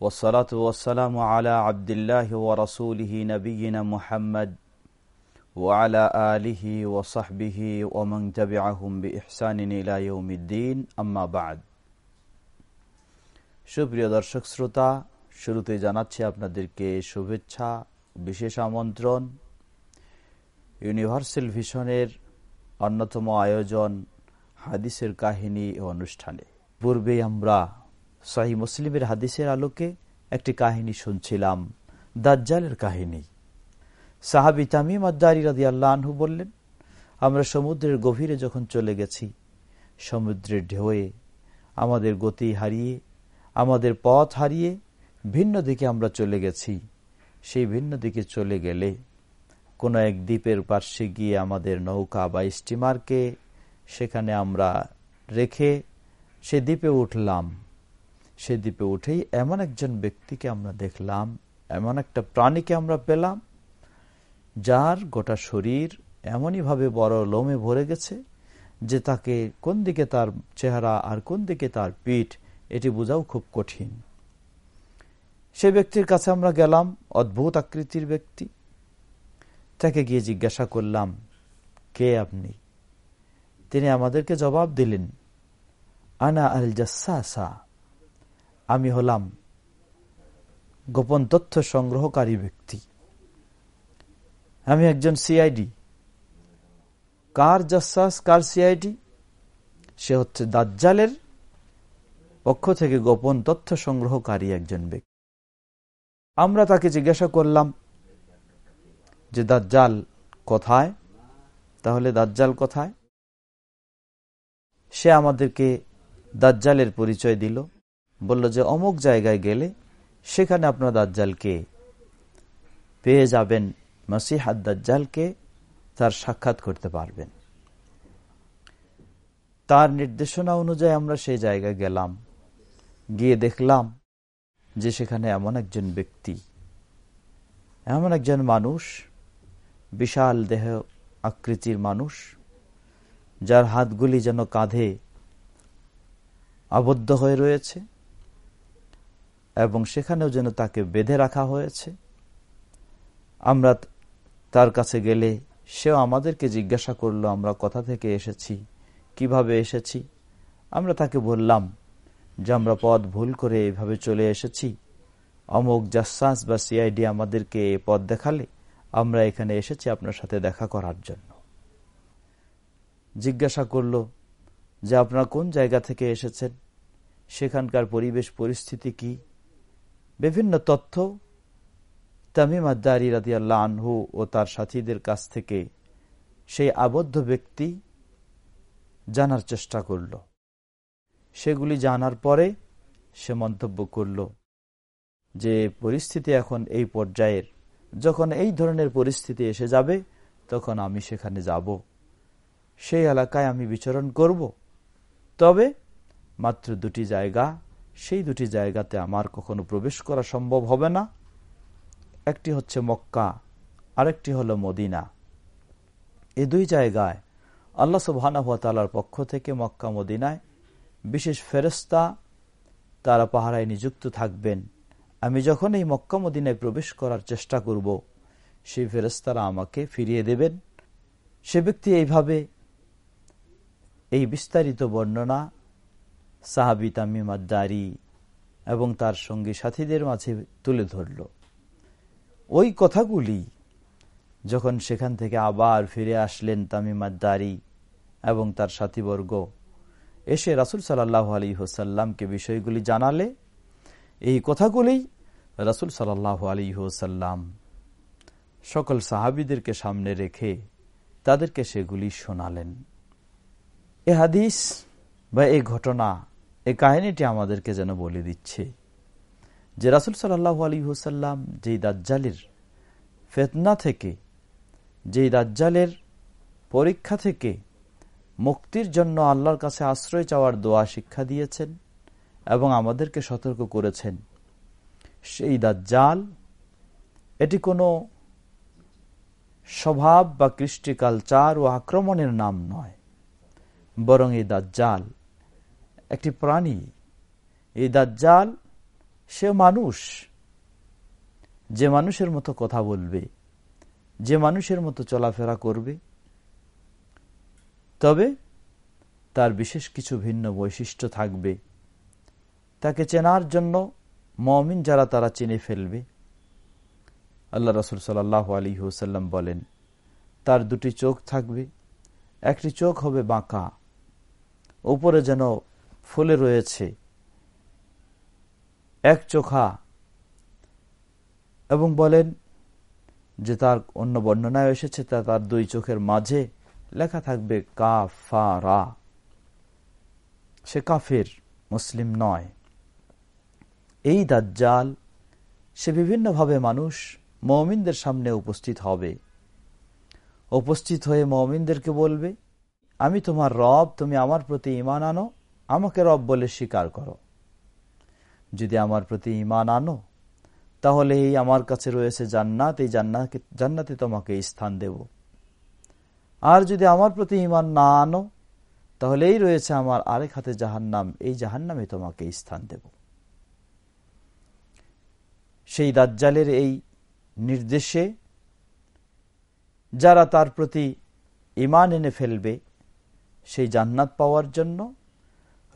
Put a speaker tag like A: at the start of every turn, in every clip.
A: রবিল আলমিন ওসলাত ওসালাম আলা আবদুল্লাহ ওরসুলহ নবীন মুহাম্মদ ওয়ালা আলিহি ওসাহবিহি ওমং তবিআহুম বিইহসানিন ইলা ইয়াউমিদ্দিন আম্মা বাদ সুপ্রিয় দর্শক শ্রোতা, শুরুতে জানাচ্ছি আপনাদেরকে শুভেচ্ছা, বিশেষ আমন্ত্রণ। ইউনিভার্সাল ভিশনের অন্যতম আয়োজন হাদিসের কাহিনী ও অনুষ্ঠানে। পূর্বে আমরা সাহি মুসলিমের হাদিসের আলোকে একটি কাহিনী শুনছিলাম, দাজ্জালের কাহিনী। সাহাবি তামিম আদারি রাদি আল্লাহু বললেন, আমরা সমুদ্রের গভীরে যখন চলে গেছি, সমুদ্রের ঢেউয়ে আমাদের গতি হারিয়ে, আমাদের পথ হারিয়ে ভিন্ন দিকে আমরা চলে গেছি। সেই ভিন্ন দিকে চলে গেলে কোনো এক দ্বীপের পার্শ্বে গিয়ে আমাদের নৌকা বা স্টিমারকে সেখানে আমরা রেখে সে দ্বীপে উঠলাম। সে দ্বীপে উঠেই এমন একজন ব্যক্তিকে আমরা দেখলাম, এমন একটা প্রাণীকে আমরা পেলাম, যার গোটা শরীর এমনইভাবে বড় লোমে ভরে গেছে যে তাকে কোন দিকে তার চেহারা আর কোন দিকে তার পিঠ, এটি বোঝাও খুব কঠিন। সে ব্যক্তির কাছে আমরা গেলাম, অদ্ভুত আকৃতির ব্যক্তি। তাকে গিয়ে জিজ্ঞাসা করলাম, কে আপনি? তিনি আমাদেরকে জবাব দিলেন, আনা আল জাসা আমি হলাম গোপন তথ্য সংগ্রহকারী ব্যক্তি। আমি একজন সিআইডি কার জাসাস, কার সিআইডি সে হচ্ছে দাজ্জালের পক্ষ থেকে গোপন তথ্য সংগ্রহকারী একজন ব্যক্তি। আমরা তাকে জিজ্ঞাসা করলাম যে, দাজ্জাল কোথায়? তাহলে দাজ্জাল কোথায়? সে আমাদেরকে দাজ্জালের পরিচয় দিল। বলল যে, অমুক জায়গায় গেলে সেখানে আপনার দাজ্জালকে পেয়ে যাবেন মাসিহাদ দাজ্জালকে তার সাক্ষাৎ করতে পারবেন। তার নির্দেশনা অনুযায়ী আমরা সেই জায়গায় গেলাম। গিয়ে দেখলাম যে সেখানে এমন একজন ব্যক্তি, এমন একজন মানুষ, বিশাল দেহ আকৃতির মানুষ, যার হাতগুলি যেন কাঁধে আবদ্ধ হয়ে রয়েছে। এবং সেখানেও যেন তাকে বেঁধে রাখা হয়েছে। আমরা তার কাছে গেলে সেও আমাদেরকে জিজ্ঞাসা করল, আমরা কথা থেকে এসেছি? কীভাবে এসেছি? আমরা তাকে বললাম, যে আমরা পথ ভুল করে এভাবে চলে এসেছি। অমুক জাসাস বা সিআইডি আমাদেরকে এ পথ দেখালে আমরা এখানে এসেছি আপনার সাথে দেখা করার জন্য। জিজ্ঞাসা করল, যে আপনারা কোন জায়গা থেকে এসেছেন? সেখানকার পরিবেশ, পরিস্থিতি কি? বিভিন্ন তথ্য তামিম আদারি রাদি আল্লাহ আনহু ও তার সাথীদের কাছ থেকে সেই আবদ্ধ ব্যক্তি জানার চেষ্টা করল। সেগুলি জানার পরে সে মন্তব্য করল যে, পরিস্থিতি এখন এই পর্যায়ের। যখন এই ধরনের পরিস্থিতি এসে যাবে, তখন আমি সেখানে যাব। সেই এলাকায় আমি বিচরণ করব। তবে মাত্র দুটি জায়গা সেই দুটি জায়গাতে আমার কখনো প্রবেশ করা সম্ভব হবে না। একটি হচ্ছে মক্কা, আরেকটি হলো মদিনা। এ দুই জায়গায় আল্লাহ সুবাহানার পক্ষ থেকে মক্কা, মদিনায় বিশেষ ফেরস্তা তারা পাহারায় নিযুক্ত থাকবেন। আমি যখন এই মক্কা, মদিনায় প্রবেশ করার চেষ্টা করব, সেই ফেরস্তারা আমাকে ফিরিয়ে দেবেন। সে ব্যক্তি এইভাবে এই বিস্তারিত বর্ণনা সাহাবি তামিমাদ্দারি এবং তার সঙ্গী সাথীদের মাঝে তুলে ধরল। ওই কথাগুলি যখন সেখান থেকে আবার ফিরে আসলেন তামিমাদ্দারি এবং তার সাথীবর্গ, এসে রাসুল সাল্লাহ আলী হোসাল্লামকে বিষয়গুলি জানালে, এই কথাগুলি রাসুল সাল্লাহ আলী হোসাল্লাম সকল সাহাবিদেরকে সামনে রেখে তাদেরকে সেগুলি শোনালেন। এ হাদিস বা এই ঘটনা এই কাহিনীটি আমাদেরকে যেন বলে দিচ্ছে যে রাসুল সাল্লাহ আলী হুসাল্লাম যেই দাজ্জালের ফেতনা থেকে, যেই দাজ্জালের পরীক্ষা থেকে মুক্তির জন্য আল্লাহর কাছে আশ্রয় চাওয়ার দোয়া শিক্ষা দিয়েছেন এবং আমাদেরকে সতর্ক করেছেন, সেই দাজ্জাল এটি কোনো স্বভাব বা কৃষ্টি কালচার ও আক্রমণের নাম নয়, বরং এই দাজ্জাল একটি প্রাণী। এই দাজ্জাল, সে মানুষ। যে মানুষের মতো কথা বলবে, যে মানুষের মতো চলাফেরা করবে। তবে তার বিশেষ কিছু ভিন্ন বৈশিষ্ট্য থাকবে। তাকে চেনার জন্য মমিন যারা, তারা চিনে ফেলবে। আল্লাহ রসুল সাল্লাহ আলী হুসাল্লাম বলেন, তার দুটি চোখ থাকবে। একটি চোখ হবে বাঁকা উপরে যেন ফুলে রয়েছে। এক চোখা। এবং বলেন যে তার অন্য বর্ণনায় এসেছে, তা তার দুই চোখের মাঝে লেখা থাকবে, কাফারা। সে কাফের, মুসলিম নয়। এই দাজ্জাল, সে বিভিন্নভাবে মানুষ মমিনদের সামনে উপস্থিত হবে। উপস্থিত হয়ে মমিনদেরকে বলবে, আমি তোমার রব, তুমি আমার প্রতি ইমান আনো। আমাকে রব বলে স্বীকার করো। যদি আমার প্রতি ইমান আনো তাহলে এই আমার কাছে রয়েছে জান্নাত, এই জান্নাতে তোমাকে স্থান দেব। আর যদি আমার প্রতি ইমান না আনো তাহলে এই রয়েছে আমার আরেক হাতে জাহান্নাম, এই জাহান্নামে তোমাকে স্থান দেব। সেই দাজ্জালের এই নির্দেশে যারা তার প্রতি ইমান এনে ফেলবে, সেই জান্নাত পাওয়ার জন্য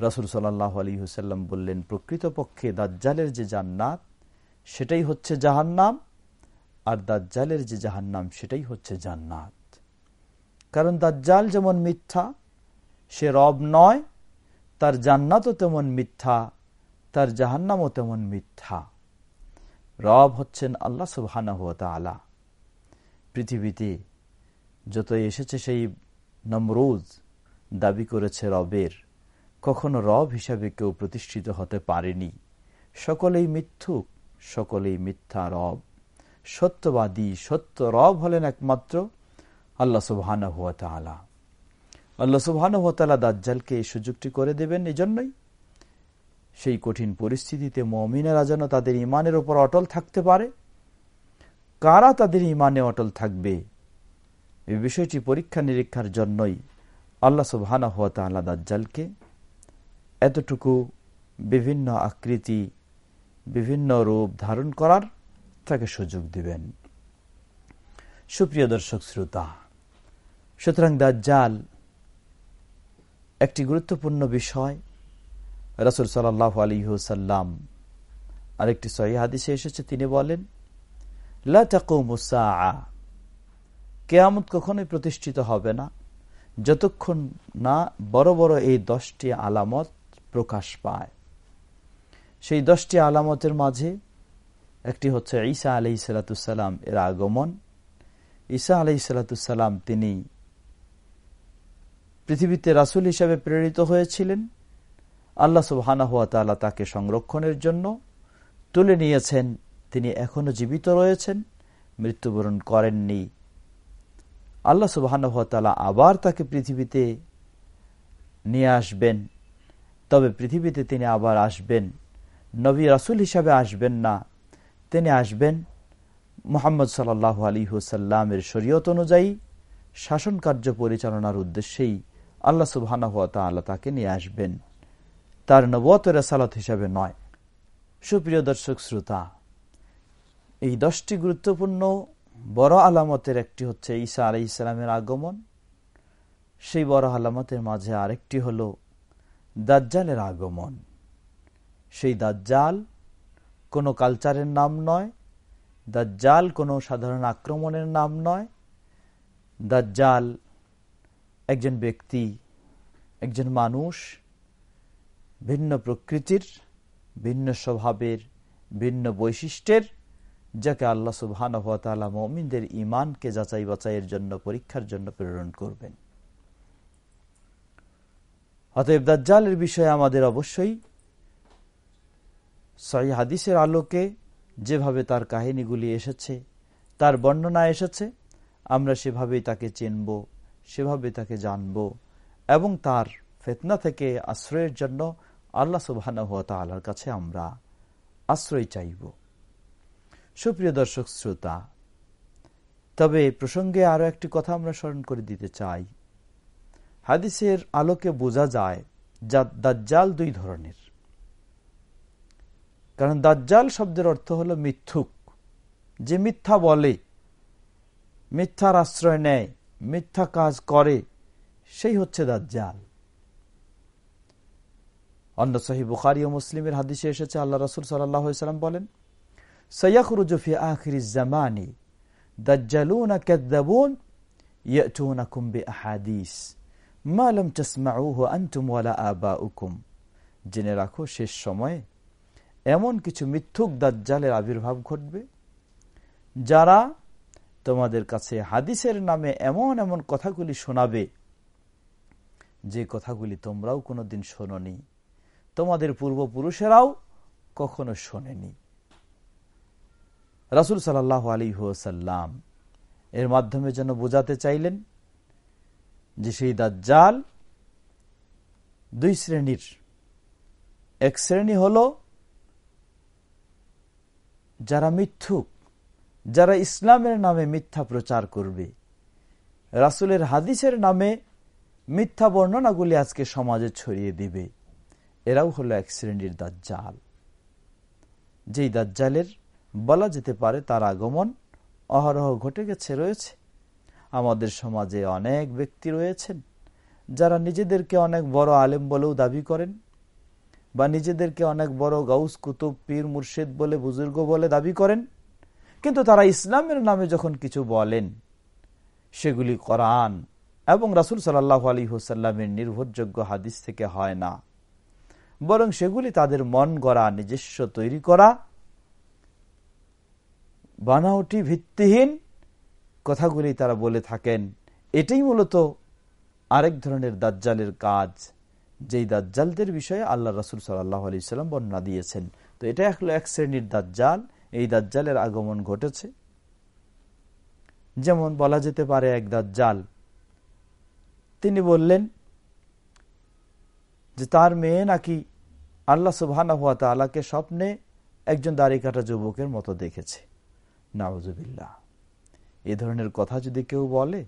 A: রসুল সাল্লাহ আলী হুসাল্লাম বললেন, প্রকৃতপক্ষে দাজ্জালের যে জান্নাত, সেটাই হচ্ছে জাহান্নাম, আর দাজ্জালের যে জাহান্নাম, সেটাই হচ্ছে জান্নাত। কারণ দাজ্জাল যেমন মিথ্যা, সে রব নয়, তার জান্নাতও তেমন মিথ্যা, তার জাহান্নামও তেমন মিথ্যা। রব হচ্ছেন আল্লাহ সুবহানা আলা পৃথিবীতে যত এসেছে সেই নমরুজ দাবি করেছে রবের কখনো রব হিসাবে কেউ প্রতিষ্ঠিত হতে পারেনি। সকলেই মিথ্যুক, সকলেই মিথ্যা রব। সত্যবাদী, সত্য রব হলেন একমাত্র আল্লাহ সুবহান হুয়া তালা সুবহান হুয়া তালা দাজ্জালকে এই সুযোগটি করে দেবেন এজন্যই। সেই কঠিন পরিস্থিতিতে মমিনেরা যেন তাদের ইমানের ওপর অটল থাকতে পারে। কারা তাদের ইমানে অটল থাকবে? এই বিষয়টি পরীক্ষা নিরীক্ষার জন্যই আল্লাহ সুবহানা হুয়া দাজ্জালকে এতটুকু বিভিন্ন আকৃতি, বিভিন্ন রূপ ধারণ করার তাকে সুযোগ দিবেন। সুপ্রিয় দর্শক শ্রোতা, সুতরাং দাজ্জাল একটি গুরুত্বপূর্ণ বিষয়। রসুল সাল্লাহ আলিহসাল্লাম আরেকটি সহি হাদিসে এসেছে, তিনি বলেন কেয়ামত কখনোই প্রতিষ্ঠিত হবে না। যতক্ষণ না বড় বড় এই দশটি আলামত প্রকাশ পায়। সেই দশটি আলামতের মাঝে একটি হচ্ছে ঈসা আলি সালাতাম এর আগমন। ঈসা আলি সালাতাম তিনি পৃথিবীতে রাসুল হিসাবে প্রেরিত হয়েছিলেন। আল্লাহ সুবাহানা হুয়া তালা তাকে সংরক্ষণের জন্য তুলে নিয়েছেন। তিনি এখনও জীবিত রয়েছেন, মৃত্যুবরণ করেননি। আল্লাহ সুবাহানা হুয়া তালা আবার তাকে পৃথিবীতে নিয়ে আসবেন। তবে পৃথিবীতে তিনি আবার আসবেন। নবী রাসুল হিসাবে আসবেন না। তিনি আসবেন মোহাম্মদ সাল্লাহ আলী হুসাল্লামের শরীয়ত অনুযায়ী শাসন কার্য পরিচালনার উদ্দেশ্যেই আল্লাহ সুবাহ তাকে নিয়ে আসবেন। তার নবত রেসালত হিসাবে নয়। সুপ্রিয় দর্শক শ্রোতা, এই দশটি গুরুত্বপূর্ণ বড় আলামতের একটি হচ্ছে ঈসা আলি ইসলামের আগমন। সেই বড় আলামতের মাঝে আরেকটি হল দাজ্জালের আগমন। সেই দাজ্জাল কোনো কালচারের নাম নয়, দাজ্জাল কোনো সাধারণ আক্রমণের নাম নয়। দাজ্জাল একজন ব্যক্তি, একজন মানুষ, ভিন্ন প্রকৃতির, ভিন্ন স্বভাবের, ভিন্ন বৈশিষ্ট্যের, যাকে আল্লাহ সুবহান মমিনদের ইমানকে যাচাই বাছাইয়ের জন্য, পরীক্ষার জন্য প্রেরণ করবেন। অতএব দাজ্জালের বিষয়ে আমাদের অবশ্যই সহি হাদিসের আলোকে যেভাবে তার কাহিনীগুলি এসেছে, তার বর্ণনা এসেছে, আমরা সেভাবেই তাকে চিনব, সেভাবে তাকে জানব এবং তার ফেতনা থেকে আশ্রয়ের জন্য আল্লাহ সুবাহানা হুয়া তালার কাছে আমরা আশ্রয় চাইব। সুপ্রিয় দর্শক শ্রোতা, তবে প্রসঙ্গে আরও একটি কথা আমরা স্মরণ করে দিতে চাই। হাদিসের আলোকে বোঝা যায় যা দাজ্জাল দুই ধরনের। কারণ দাজ্জাল শব্দের অর্থ হলো মিথ্যুক। যে মিথ্যা বলে, মিথ্যার আশ্রয় নেয়, মিথ্যা কাজ করে, সেই হচ্ছে দাজ্জাল। অন্য সহি বুখারি ও মুসলিমের হাদিসে এসেছে, আল্লাহ রসুল সাল্লাম বলেন সৈয়াকুরুজফি আখির জামানি, দাজ্জালুন কাদ্দাবুন ইয়াতুনাকুম বিআহাদিস। মা লাম তাসমাউহু আনতুম ওয়ালা আবাউকুম? জেনে রাখো শেষ সময়ে এমন কিছু মিথ্যুক দাজ্জালের আবির্ভাব ঘটবে যারা তোমাদের কাছে হাদিসের নামে এমন এমন কথাগুলি শোনাবে যে কথাগুলি তোমরাও কোনো কোনোদিন শোনি তোমাদের পূর্বপুরুষেরাও কখনো শোনেনি। রাসুল সাল্লাহ আলী হুসাল্লাম এর মাধ্যমে যেন বোঝাতে চাইলেন যে সেই দাজ্জাল দুই শ্রেণির। এক শ্রেণি হল যারা মিথ্যুক, যারা ইসলামের নামে মিথ্যা প্রচার করবে। রাসুলের হাদিসের নামে মিথ্যা বর্ণনাগুলি আজকে সমাজে ছড়িয়ে দিবে। এরাও হলো এক শ্রেণির দাজ্জাল। যেই দাজ্জালের বলা যেতে পারে তার আগমন অহরহ ঘটে গেছে, রয়েছে। আমাদের সমাজে অনেক ব্যক্তি রয়েছেন যারা নিজেদেরকে অনেক বড় আলেম বলেও দাবি করেন বা নিজেদেরকে অনেক বড় গাউস কুতুব, পীর, মুর্শিদ বলে, বুজুর্গ বলে দাবি করেন। কিন্তু তারা ইসলামের নামে যখন কিছু বলেন, সেগুলি করান এবং রাসুল সাল্লাহ আলী হুসাল্লামের নির্ভরযোগ্য হাদিস থেকে হয় না। বরং সেগুলি তাদের মন গড়া, নিজস্ব তৈরি করা, বানাওটি ভিত্তিহীন কথাগুলি তারা বলে থাকেন। এটাই মূলত আরেক ধরনের দাজ্জালের কাজ। যেই দাজ্জালদের বিষয়ে আল্লাহ রাসুল সাল্লাহ আলি সাল্লাম বর্ণনা দিয়েছেন। তো এটা হলো এক শ্রেণির দাজ্জাল। এই দাজ্জালের আগমন ঘটেছে। যেমন বলা যেতে পারে এক দাজ্জাল। তিনি বললেন যে, তার মেয়ে নাকি আল্লাহ সুবাহানা হুয়া তালাকে স্বপ্নে একজন দাড়ি কাটা যুবকের মতো দেখেছে। নাওজুবিল্লা এ ধরনের কথা যদি কেউ বলে,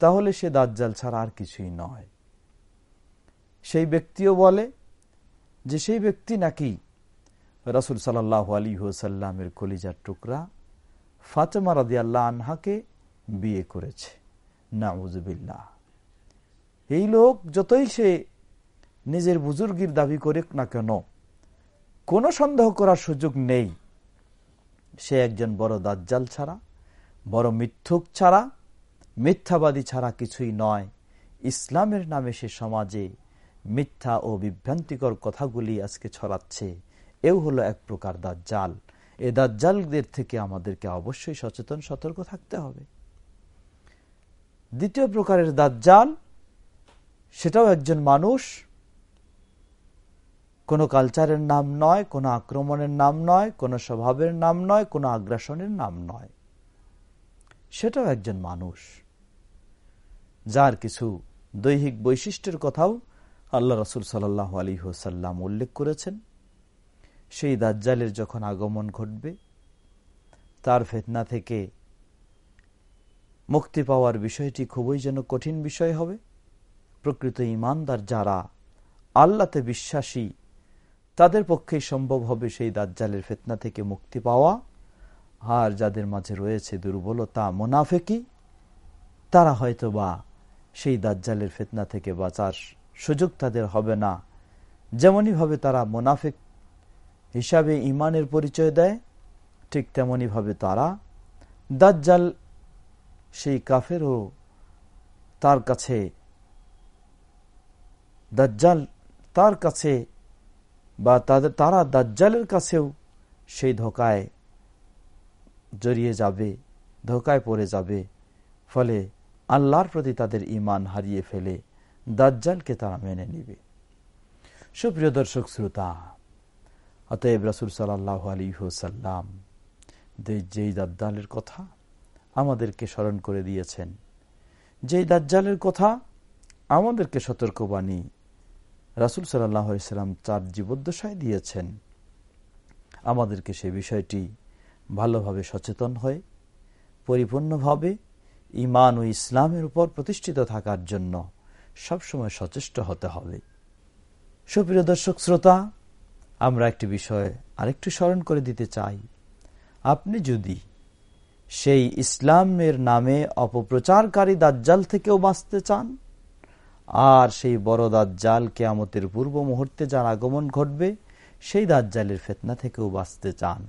A: তাহলে সে দাজ্জাল ছাড়া আর কিছুই নয়। সেই ব্যক্তিও বলে যে সেই ব্যক্তি নাকি রসুল সাল্লাহ আলী হুসাল্লামের কলিজার টুকরা ফাতেমা রাদি আল্লাহ আনহাকে বিয়ে করেছে। নাউজবিল্লা এই লোক যতই সে নিজের বুজুর্গির দাবি করে না কেন, কোনো সন্দেহ করার সুযোগ নেই। সে একজন বড় দাজ্জাল ছাড়া। বড় মিথ্যুক ছাড়া, মিথ্যাবাদী ছাড়া কিছুই নয়। ইসলামের নামে সে সমাজে মিথ্যা ও বিভ্রান্তিকর কথাগুলি আজকে ছড়াচ্ছে। এও হলো এক প্রকার দাজ্জাল। এ দাজ্জালদের থেকে আমাদেরকে অবশ্যই সচেতন, সতর্ক থাকতে হবে। দ্বিতীয় প্রকারের দাজ্জাল, সেটাও একজন মানুষ। কোনো কালচারের নাম নয়, কোনো আক্রমণের নাম নয়, কোনো স্বভাবের নাম নয়, কোনো আগ্রাসনের নাম নয়। সেটাও একজন মানুষ। যার কিছু দৈহিক বৈশিষ্ট্যের কথাও আল্লাহ রসুল সাল্লাহ আলী হোসাল্লাম উল্লেখ করেছেন। সেই দাজ্জালের যখন আগমন ঘটবে, তার ফেতনা থেকে মুক্তি পাওয়ার বিষয়টি খুবই যেন কঠিন বিষয় হবে। প্রকৃত ইমানদার যারা আল্লাতে বিশ্বাসী, তাদের পক্ষেই সম্ভব হবে সেই দাজ্জালের ফেতনা থেকে মুক্তি পাওয়া। আর যাদের মাঝে রয়েছে দুর্বলতা, মোনাফেকি, তারা হয়তো বা সেই দাজ্জালের ফেতনা থেকে বাঁচার সুযোগ তাদের হবে না। যেমনইভাবে তারা মোনাফেক হিসাবে ইমানের পরিচয় দেয়, ঠিক তেমনইভাবে তারা দাজ্জাল সেই কাফেরও তার কাছে, দাজ্জাল তার কাছে বা তাদের, তারা দাজ্জালের কাছেও সেই ধোকায় জড়িয়ে যাবে, ধোকায় পড়ে যাবে। ফলে আল্লাহর প্রতি তাদের ইমান হারিয়ে ফেলে, দাজ্জালকে তারা মেনে নিবে। সুপ্রিয় দর্শক শ্রোতা, অতএব রাসুল সাল্লাহ আলী হুসাল্লাম যেই দাজ্জালের কথা আমাদেরকে স্মরণ করে দিয়েছেন, যেই দাজ্জালের কথা আমাদেরকে সতর্কবাণী রাসুল সাল্লাম চার জীবদ্দশায় দিয়েছেন, আমাদেরকে সে বিষয়টি ভালোভাবে সচেতন হয়ে, পরিপূর্ণভাবে ইমান ও ইসলামের উপর প্রতিষ্ঠিত থাকার জন্য সবসময় সচেষ্ট হতে হবে। সুপ্রিয় দর্শক শ্রোতা, আমরা একটি বিষয় আরেকটু স্মরণ করে দিতে চাই। আপনি যদি সেই ইসলামের নামে অপপ্রচারকারী দাজ্জাল থেকেও বাঁচতে চান, আর সেই বড় দাজ্জাল কেয়ামতের পূর্ব মুহূর্তে যার আগমন ঘটবে, সেই দাজ্জালের ফেতনা থেকেও বাঁচতে চান।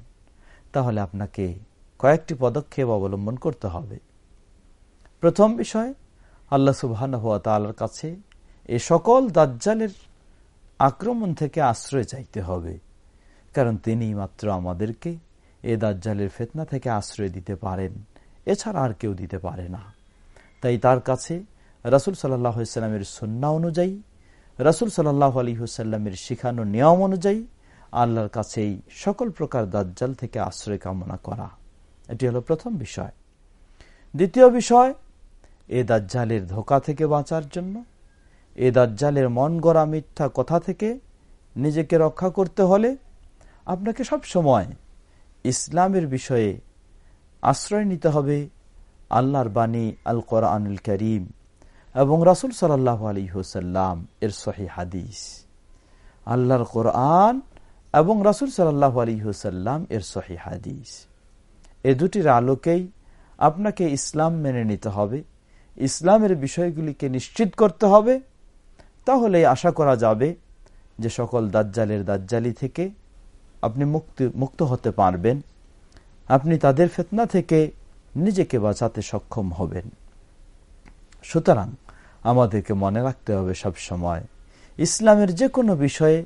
A: তাহলে আপনাকে কয়েকটি পদক্ষেপ অবলম্বন করতে হবে। প্রথম বিষয়, আল্লাহ সুবাহান হাত তালার কাছে এ সকল দাজ্জালের আক্রমণ থেকে আশ্রয় চাইতে হবে, কারণ তিনি মাত্র আমাদেরকে এ দাজ্জালের ফেতনা থেকে আশ্রয় দিতে পারেন, এছাড়া আর কেউ দিতে পারে না। তাই তার কাছে রাসুল সাল্লামের সন্না অনুযায়ী, রাসুল সাল্লাহ আলী হুসাল্লামের শিখানো নিয়ম অনুযায়ী আল্লাহর কাছেই সকল প্রকার দাজ্জাল থেকে আশ্রয় কামনা করা। এটি হলো প্রথম বিষয়। দ্বিতীয় বিষয়, এ দাজ্জালের ধোকা থেকে বাঁচার জন্য, এ দাজ্জালের মন গড়া মিথ্যা কথা থেকে নিজেকে রক্ষা করতে হলে আপনাকে সব সময় ইসলামের বিষয়ে আশ্রয় নিতে হবে আল্লাহর বাণী আল কোরআনুল করিম এবং রাসুল সাল্লাহ আলী হুসাল্লাম এর সহি হাদিস। আল্লাহর কোরআন এবং রাসুল সাল্লাহ আলী হুসাল্লাম এর সহি হাদিস। এ দুটির আলোকেই আপনাকে ইসলাম মেনে নিতে হবে, ইসলামের বিষয়গুলিকে নিশ্চিত করতে হবে। তাহলে আশা করা যাবে যে সকল দাজ্জালের দাজ্জালি থেকে আপনি মুক্তি, মুক্ত হতে পারবেন। আপনি তাদের ফেতনা থেকে নিজেকে বাঁচাতে সক্ষম হবেন। সুতরাং আমাদেরকে মনে রাখতে হবে সব সময় ইসলামের যে কোনো বিষয়ে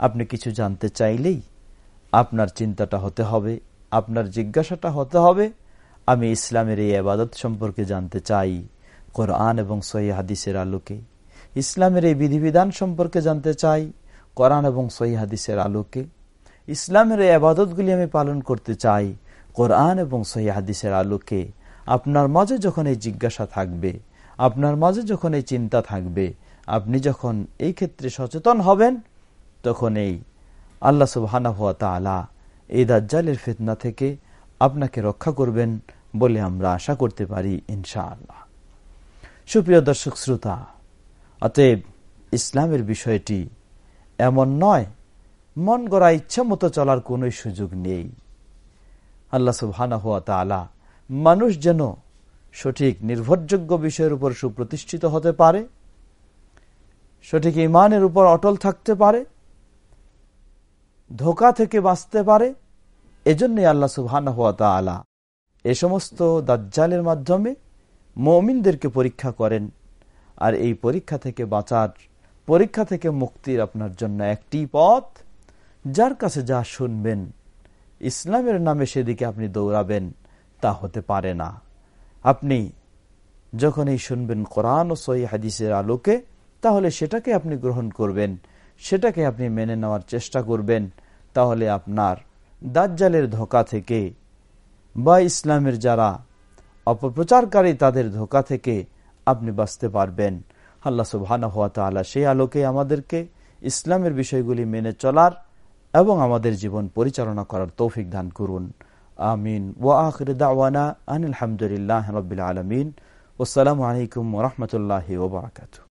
A: আপনি কিছু জানতে চাইলেই আপনার চিন্তাটা হতে হবে, আপনার জিজ্ঞাসাটা হতে হবে, আমি ইসলামের এই আবাদত সম্পর্কে জানতে চাই, কোরআন এবং সহি হাদিসের আলোকে। ইসলামের এই বিধিবিধান সম্পর্কে জানতে চাই, কোরআন এবং সহি হাদিসের আলোকে। ইসলামের এই আবাদতগুলি আমি পালন করতে চাই, কোরআন এবং সহি হাদিসের আলোকে। আপনার মাঝে যখন এই জিজ্ঞাসা থাকবে, আপনার মাঝে যখন এই চিন্তা থাকবে, আপনি যখন এই ক্ষেত্রে সচেতন হবেন তখন এই, আল্লাহ সুবাহানা হুয়া তালা এই দাজ্জালের ফেতনা থেকে আপনাকে রক্ষা করবেন বলে আমরা আশা করতে পারি, ইনশাআল্লাহ। সুপ্রিয় দর্শক শ্রোতা, অতএব ইসলামের বিষয়টি এমন নয়, মন গড়া ইচ্ছা মতো চলার কোন সুযোগ নেই। আল্লাহ সুবহানা হুয়া তালা মানুষ যেন সঠিক নির্ভরযোগ্য বিষয়ের উপর সুপ্রতিষ্ঠিত হতে পারে, সঠিক ইমানের উপর অটল থাকতে পারে ধোকা থেকে বাঁচতে পারে, এজন্যই আল্লাহ সুবহানা হুয়া তালা এ সমস্ত দাজ্জালের মাধ্যমে মমিনদেরকে পরীক্ষা করেন। আর এই পরীক্ষা থেকে বাঁচার, পরীক্ষা থেকে মুক্তির আপনার জন্য একটি পথ, যার কাছে যা শুনবেন, ইসলামের নামে সেদিকে আপনি দৌড়াবেন, তা হতে পারে না। আপনি যখন এই শুনবেন কোরআন ও সহি হাদিসের আলোকে, তাহলে সেটাকে আপনি গ্রহণ করবেন। সেটাকে আপনি মেনে নেওয়ার চেষ্টা করবেন, তাহলে আপনার দাজ্জালের ধোকা থেকে বা ইসলামের যারা অপপ্রচারকারী তাদের ধোকা থেকে আপনি বাঁচতে পারবেন। আল্লাহ সুবহানা হাত তালা সেই আলোকে আমাদেরকে ইসলামের বিষয়গুলি মেনে চলার এবং আমাদের জীবন পরিচালনা করার তৌফিক দান করুন। আমিন। ওয়া আখির দাওয়ানা আনিল হামদুলিল্লাহ রবিল আলমিন। ওসালামু আলাইকুম রহমতুল্লাহ ওবরাকাতু